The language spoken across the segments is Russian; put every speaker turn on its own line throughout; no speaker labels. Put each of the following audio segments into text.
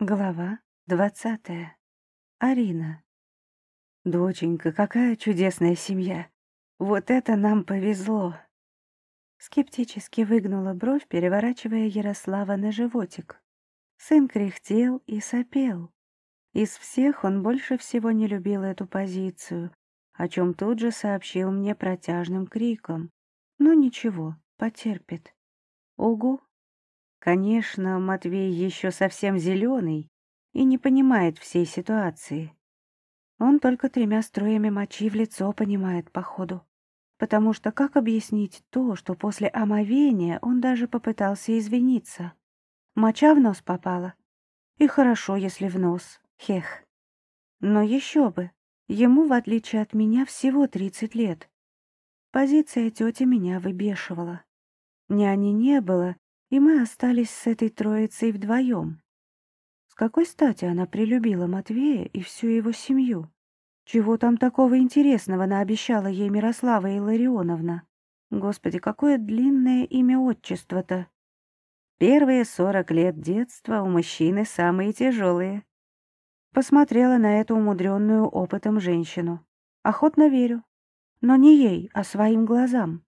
Глава двадцатая. Арина. Доченька, какая чудесная семья. Вот это нам повезло. Скептически выгнула бровь, переворачивая Ярослава на животик. Сын кряхтел и сопел. Из всех он больше всего не любил эту позицию, о чем тут же сообщил мне протяжным криком. Но ничего, потерпит. Угу. Конечно, Матвей еще совсем зеленый и не понимает всей ситуации. Он только тремя струями мочи в лицо понимает, походу. Потому что как объяснить то, что после омовения он даже попытался извиниться? Моча в нос попала. И хорошо, если в нос. Хех. Но еще бы. Ему, в отличие от меня, всего 30 лет. Позиция тети меня выбешивала. Няни не было, и мы остались с этой троицей вдвоем. С какой стати она прилюбила Матвея и всю его семью? Чего там такого интересного наобещала ей Мирослава Илларионовна? Господи, какое длинное имя отчества-то! Первые сорок лет детства у мужчины самые тяжелые. Посмотрела на эту умудренную опытом женщину. Охотно верю. Но не ей, а своим глазам.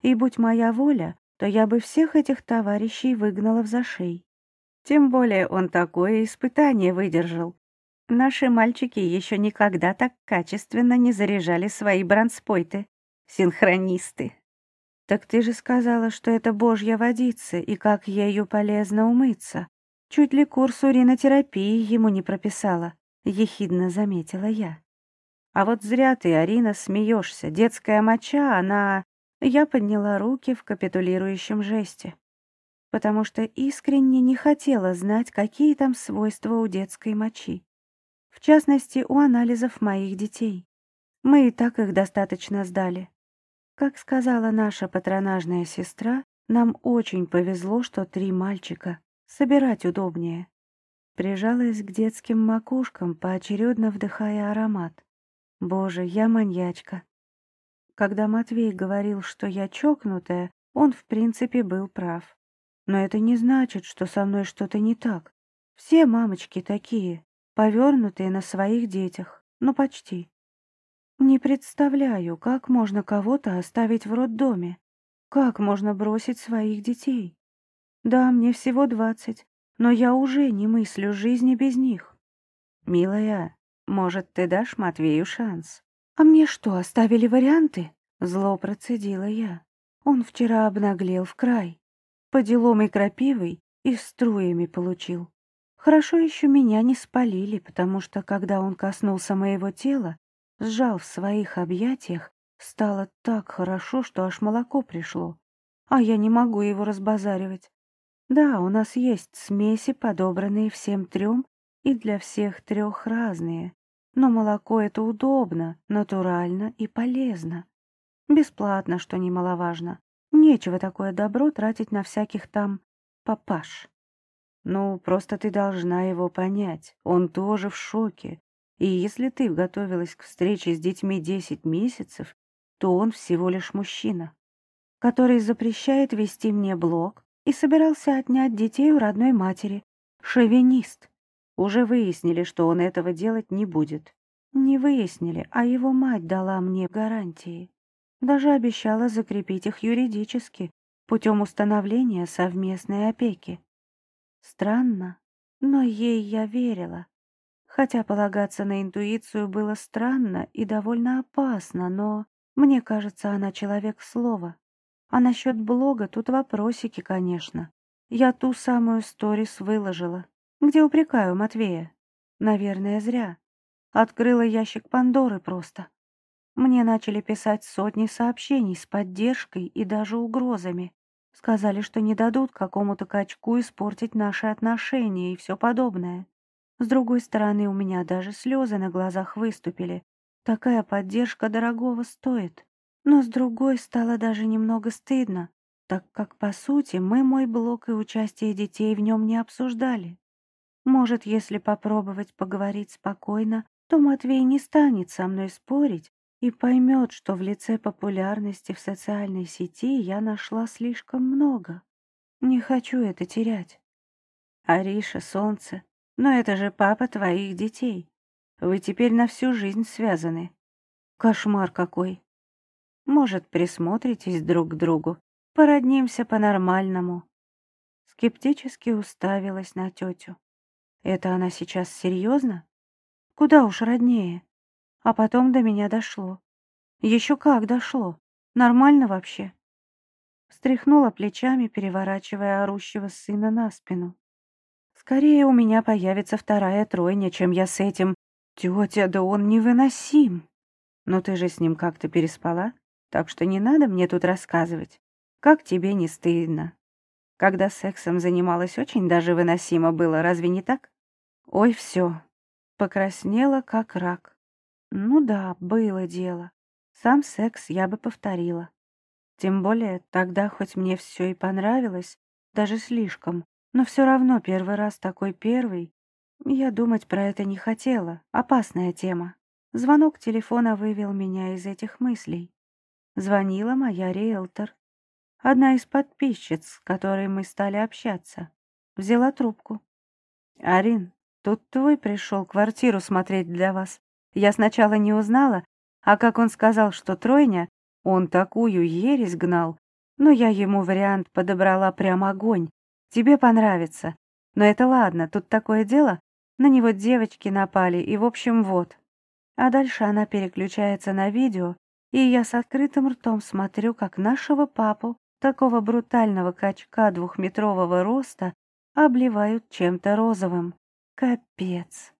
И будь моя воля, то я бы всех этих товарищей выгнала в зашей. Тем более он такое испытание выдержал. Наши мальчики еще никогда так качественно не заряжали свои бронспойты. Синхронисты. Так ты же сказала, что это божья водица, и как ею полезно умыться. Чуть ли курс уринотерапии ему не прописала, ехидно заметила я. А вот зря ты, Арина, смеешься. Детская моча, она... Я подняла руки в капитулирующем жесте, потому что искренне не хотела знать, какие там свойства у детской мочи. В частности, у анализов моих детей. Мы и так их достаточно сдали. Как сказала наша патронажная сестра, нам очень повезло, что три мальчика. Собирать удобнее. Прижалась к детским макушкам, поочередно вдыхая аромат. Боже, я маньячка. Когда Матвей говорил, что я чокнутая, он в принципе был прав. Но это не значит, что со мной что-то не так. Все мамочки такие, повернутые на своих детях. Ну, почти. Не представляю, как можно кого-то оставить в роддоме. Как можно бросить своих детей? Да, мне всего двадцать, но я уже не мыслю жизни без них. Милая, может, ты дашь Матвею шанс? «А мне что, оставили варианты?» Зло процедила я. Он вчера обнаглел в край. По делам и крапивой, и струями получил. Хорошо еще меня не спалили, потому что, когда он коснулся моего тела, сжал в своих объятиях, стало так хорошо, что аж молоко пришло. А я не могу его разбазаривать. Да, у нас есть смеси, подобранные всем трем, и для всех трех разные. Но молоко — это удобно, натурально и полезно. Бесплатно, что немаловажно. Нечего такое добро тратить на всяких там папаш. Ну, просто ты должна его понять. Он тоже в шоке. И если ты готовилась к встрече с детьми десять месяцев, то он всего лишь мужчина, который запрещает вести мне блог и собирался отнять детей у родной матери. Шовинист. Уже выяснили, что он этого делать не будет. Не выяснили, а его мать дала мне гарантии. Даже обещала закрепить их юридически путем установления совместной опеки. Странно, но ей я верила. Хотя полагаться на интуицию было странно и довольно опасно, но мне кажется, она человек слова. А насчет блога тут вопросики, конечно. Я ту самую сторис выложила где упрекаю Матвея. Наверное, зря. Открыла ящик Пандоры просто. Мне начали писать сотни сообщений с поддержкой и даже угрозами. Сказали, что не дадут какому-то качку испортить наши отношения и все подобное. С другой стороны, у меня даже слезы на глазах выступили. Такая поддержка дорогого стоит. Но с другой стало даже немного стыдно, так как, по сути, мы мой блог и участие детей в нем не обсуждали. Может, если попробовать поговорить спокойно, то Матвей не станет со мной спорить и поймет, что в лице популярности в социальной сети я нашла слишком много. Не хочу это терять. Ариша, солнце, Но это же папа твоих детей. Вы теперь на всю жизнь связаны. Кошмар какой. Может, присмотритесь друг к другу, породнимся по-нормальному. Скептически уставилась на тетю. Это она сейчас серьезно? Куда уж роднее. А потом до меня дошло. Еще как дошло. Нормально вообще. Встряхнула плечами, переворачивая орущего сына на спину. Скорее у меня появится вторая тройня, чем я с этим. Тетя, да он невыносим. Но ты же с ним как-то переспала, так что не надо мне тут рассказывать. Как тебе не стыдно? Когда сексом занималась, очень даже выносимо было, разве не так? Ой, все. Покраснела, как рак. Ну да, было дело. Сам секс я бы повторила. Тем более, тогда хоть мне все и понравилось, даже слишком, но все равно первый раз такой первый. Я думать про это не хотела, опасная тема. Звонок телефона вывел меня из этих мыслей. Звонила моя риэлтор. Одна из подписчиц, с которой мы стали общаться. Взяла трубку. «Арин, тут твой пришел квартиру смотреть для вас. Я сначала не узнала, а как он сказал, что тройня, он такую ересь гнал. Но я ему вариант подобрала прям огонь. Тебе понравится. Но это ладно, тут такое дело. На него девочки напали, и в общем вот. А дальше она переключается на видео, и я с открытым ртом смотрю, как нашего папу, такого брутального качка двухметрового роста, обливают чем-то розовым. Капец.